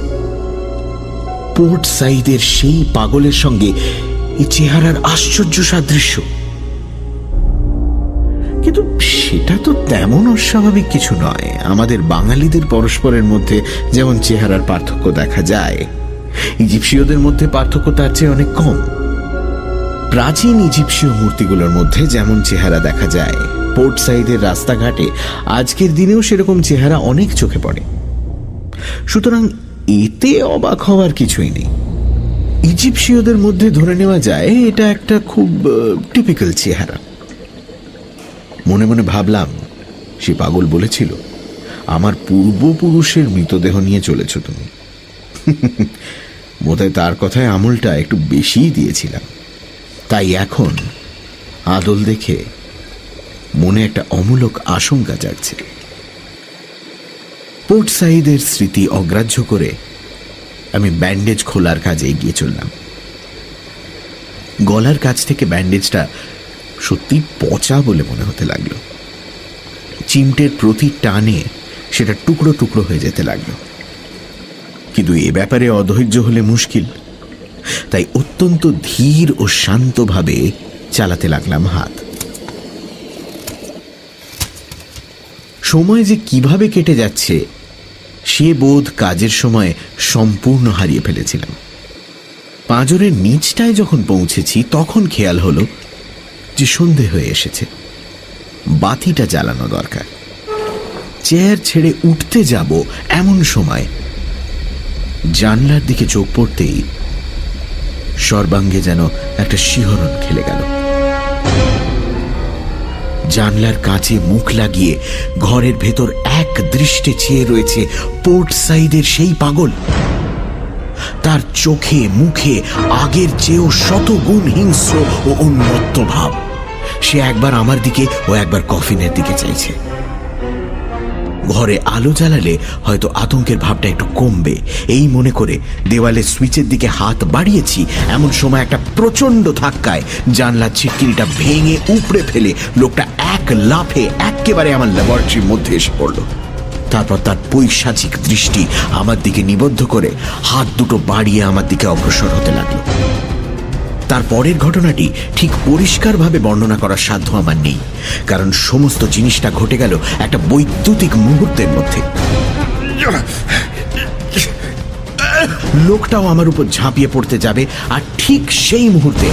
পোর্ট সাইদের সেই পাগলের সঙ্গে এই চেহারার আশ্চর্য সাদৃশ্য। কিন্তু সেটা তো তেমন অস্বাভাবিক কিছু নয়। আমাদের বাঙালিদের পরস্পরের মধ্যে যেমন চেহারার পার্থক্য দেখা যায়, ইজিপসীয়দের মধ্যে পার্থক্য তার চেয়ে অনেক কম। প্রাচীন ইজিপসীয় মূর্তিগুলোর মধ্যে যেমন চেহারা দেখা যায়, পোর্ট সাইডের রাস্তাঘাটে আজকের দিনেও সেরকম চেহারা অনেক চোখে পড়ে। সুতরাং এতে অবাক হওয়ার কিছুই নেই। ইজিপসীয়দের মধ্যে ধরে নেওয়া যায়, এটা একটা খুব টিপিক্যাল চেহারা। মনে মনে ভাবলাম, সে পাগল বলেছিল, আমার পূর্বপুরুষের মৃতদেহ নিয়ে চলেছ তুমি। বোধহয় তার কথায় আমলটা একটু বেশিই দিয়েছিলাম। তাই এখন আদল দেখে মনে একটা অমূলক আশঙ্কা জাগছে। পোর্ট সাইদের স্মৃতি অগ্রাহ্য করে আমি ব্যান্ডেজ খোলার কাজে এগিয়ে চললাম। গলার কাছ থেকে ব্যান্ডেজটা সত্যি পচা বলে মনে হতে লাগল। চিমটের প্রতি টানে সেটা টুকরো টুকরো হয়ে যেতে লাগল। কিন্তু এ ব্যাপারে অধৈর্য হলে মুশকিল। তাই অত্যন্ত ধীর ও শান্তভাবে চালাতে লাগলাম হাত। সময় যে কীভাবে কেটে যাচ্ছে, সে বোধ কাজের সময় সম্পূর্ণ হারিয়ে ফেলেছিলাম। পাঁজরের নিচটায় যখন পৌঁছেছি, তখন খেয়াল হলো যে সন্ধে হয়ে এসেছে। বাতিটা জ্বালানো দরকার। চেয়ার ছেড়ে উঠতে যাব এমন সময়। জানলার দিকে চোখ পড়তেই সর্বাঙ্গে যেন একটা শিহরণ খেলে গেল। জানলার কাছে মুখ লাগিয়ে ঘরের ভেতর এক দৃষ্টে চেয়ে রয়েছে পোর্ট সাইডের সেই পাগল। তার চোখে, মুখে, আগের চেয়েও শত গুণ হিংস্র ও উন্মত্ত ভাব। সে একবার আমার দিকে ও একবার কফিনের দিকে চাইছে। ঘরে আলো জ্বালালে হয়তো আতঙ্কের ভাবটা একটু কমবে। এই মনে করে দেওয়ালে সুইচের দিকে হাত বাড়িয়েছি, এমন সময় একটা প্রচণ্ড ধাক্কায় জানলার ছিটকিরিটা ভেঙে উপড়ে ফেলে লোকটা এক লাফে একেবারে আমার ল্যাবরেটরির মধ্যে এসে পড়ল। তারপর তার পৈশাচিক দৃষ্টি আমার দিকে নিবদ্ধ করে হাত দুটো বাড়িয়ে আমার দিকে অগ্রসর হতে লাগল। তার পরের ঘটনাটি ঠিক পরিষ্কারভাবে বর্ণনা করার সাধ্য আমার নেই, কারণ সমস্ত জিনিসটা ঘটে গেল একটা বৈদ্যুতিক মুহূর্তের মধ্যে। লোকটাও আমার উপর ঝাঁপিয়ে পড়তে যাবে, আর ঠিক সেই মুহূর্তে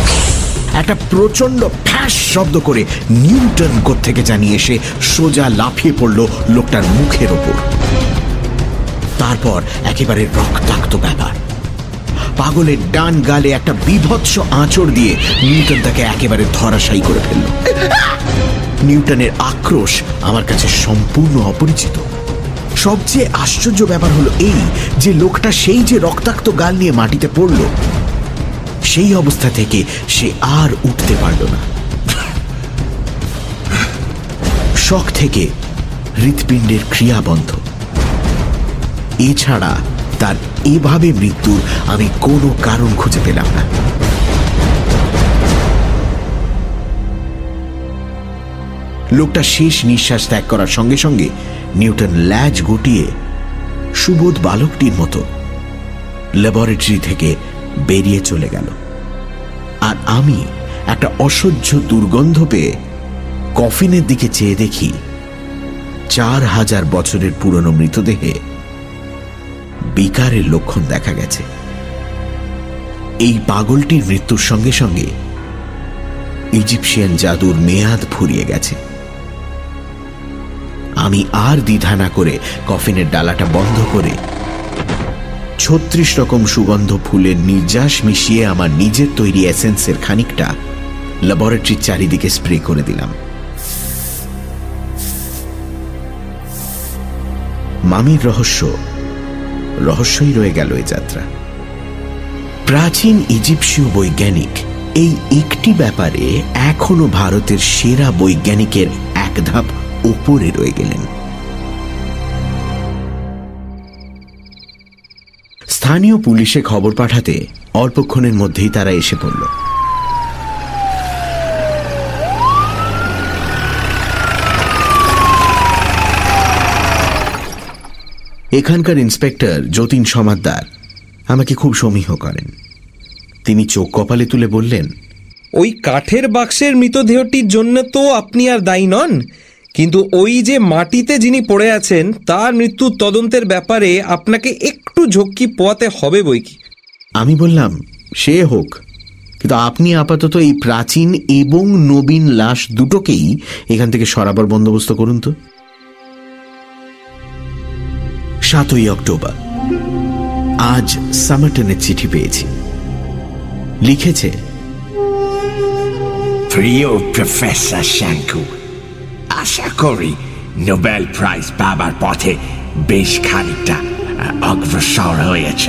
একটা প্রচণ্ড ফ্যাস শব্দ করে নিউটন থেকে জানিয়ে এসে সোজা লাফিয়ে পড়ল লোকটার মুখের ওপর। তারপর একেবারে রক্তাক্ত ব্যাপার। পাগলের ডান গালে একটা বিভৎস আঁচড় দিয়ে নিউটন তাকে একেবারে ধরাশায়ী করে ফেলল। নিউটনের আক্রোশ আমার কাছে সম্পূর্ণ অপরিচিত। সবচেয়ে আশ্চর্য ব্যাপার হলো এই যে লোকটা সেই যে রক্তাক্ত গাল নিয়ে মাটিতে পড়ল সেই অবস্থা থেকে সে আর উঠতে পারল না। শখ থেকে হৃৎপিণ্ডের ক্রিয়া বন্ধ। এছাড়া তার এভাবে মৃত্যুর আমি কোনো কারণ খুঁজে পেলাম না। লোকটা শেষ নিঃশ্বাস ত্যাগ করার সঙ্গে সঙ্গে নিউটন ল্যাজ গুটিয়ে সুবোধ বালকটির মতো ল্যাবরেটরি থেকে বেরিয়ে চলে গেল। আর আমি একটা অসহ্য দুর্গন্ধ পেয়ে কফিনের দিকে চেয়ে দেখি চার হাজার বছরের পুরনো মৃতদেহে বিকারের লক্ষণ দেখা গেছে। এই পাগলটির মৃত্যুর সঙ্গে সঙ্গে ইজিপশিয়ান জাদুর মেয়াদ ফুরিয়ে গেছে। আমি আর দ্বিধা না করে কফিনের ডালাটা বন্ধ করে ছত্রিশ রকম সুগন্ধ ফুলের নির্যাস মিশিয়ে আমার নিজের তৈরি এসেন্সের খানিকটা ল্যাবরেটরির চারিদিকে স্প্রে করে দিলাম। মামির রহস্য, রহস্যই রয়ে গেল এ যাত্রা। প্রাচীন ইজিপসীয় বৈজ্ঞানিক এই একটি ব্যাপারে এখনও ভারতের সেরা বৈজ্ঞানিকের এক ধাপ ওপরে রয়ে গেলেন। স্থানীয় পুলিশে খবর পাঠাতে অল্পক্ষণের মধ্যেই তারা এসে পড়ল। এখানকার ইন্সপেক্টর যতীন সমাদ্দার আমাকে খুব সমীহ করেন। তিনি চোখ কপালে তুলে বললেন, ওই কাঠের বাক্সের মৃতদেহটির জন্য তো আপনি আর দায়ী নন। কিন্তু ওই যে মাটিতে যিনি পড়ে আছেন তার মৃত্যুর তদন্তের ব্যাপারে আপনাকে একটু ঝক্কি পোয়াতে হবে বই কি? আমি বললাম সে হোক। কিন্তু আপনি আপাতত এই প্রাচীন এবং নবীন লাশ দুটোকেই এখান থেকে সরাবার বন্দোবস্ত করুন তো। সাতই অক্টোবর। আজ সামাটনের চিঠি পেয়েছি। লিখেছে প্রিয় প্রফেসর শ্যাঙ্কু আশা করি নোবেল প্রাইজ পাবার পথে বেশ খানিকটা অগ্রসর হয়েছ।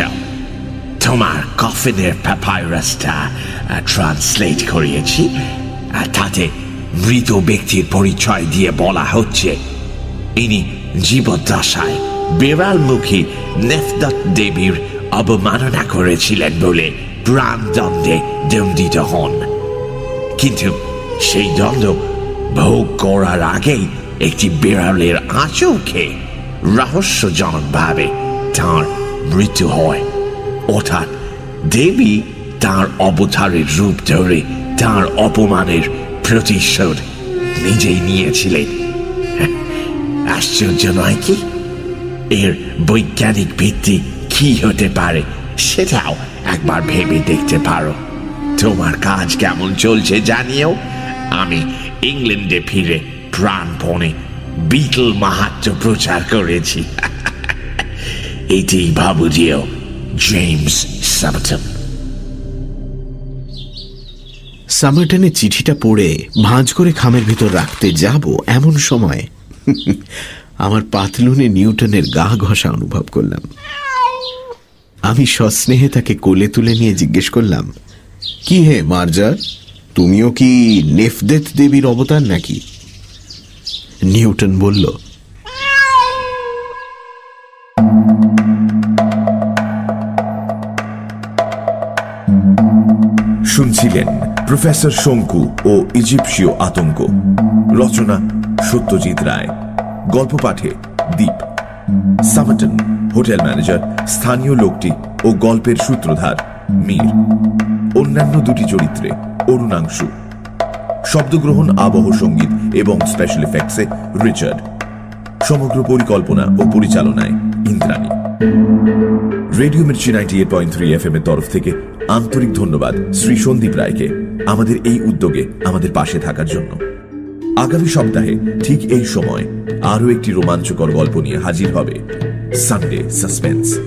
তোমার কফিনের প্যাপাইরাসটা ট্রান্সলেট করিয়েছি। তাতে মৃত ব্যক্তির পরিচয় দিয়ে বলা হচ্ছে, ইনি জীবদ্দশায় বিড়ালমুখী নেফদত দেবীর অবমাননা করেছিলেন বলে প্রাণদণ্ডে দণ্ডিত হন। কিন্তু সেই দণ্ড ভোগ করার আগেই একটি বিড়ালের আঁচলকে রহস্যজনকভাবে তাঁর মৃত্যু হয়। অর্থাৎ দেবী তার অবতারের রূপ ধরে তার অপমানের প্রতিশোধ নিজেই নিয়েছিলেন। আশ্চর্য নয় কি? এর বৈজ্ঞানিক ভিত্তি কি হতে পারে সেটাও একবার ভেবে দেখতে পারো। তোমার কাজ কেমন চলছে জানিও। আমি ইংল্যান্ডে ফিরে প্রাণপণে বিটল মাহাত্ম প্রচার করেছি। এটি ভাবুজিও জেমস সাবটন সামারটনের চিঠিটা পড়ে ভাঁজ করে খামের ভিতর রাখতে যাব এমন সময় আমার পাতলুনে নিউটনের গা ঘষা অনুভব করলাম। আমি সস্নেহে তাকে কোলে তুলে নিয়ে জিজ্ঞেস করলাম, কি হে মার্জার? তুমিও কি নেফদেত দেবীর অবতার নাকি? নিউটন বলল, শুনছিলেন প্রফেসর শঙ্কু ও ইজিপসীয় আতঙ্ক। রচনা সত্যজিৎ রায়। গল্প পাঠে দ্বীপ সামাটন হোটেল ম্যানেজার, স্থানীয় লোকটি ও গল্পের সূত্রধার। মীর। অন্যান্য দুটি চরিত্রে অরুণাংশু। শব্দগ্রহণ, আবহ সংগীত এবং স্পেশাল এফেক্টসে রিচার্ড। সমগ্র পরিকল্পনা ও পরিচালনায় Indrani. Radio Mirchi ninety eight point three F M এর তরফ থেকে আন্তরিক ধন্যবাদ শ্রী সন্দীপ রায়কে আমাদের এই উদ্যোগে আমাদের পাশে থাকার জন্য। আগামী সপ্তাহে ঠিক এই সময় আরও একটি রোমাঞ্চকর গল্প নিয়ে হাজির হবে সানডে সাসপেন্স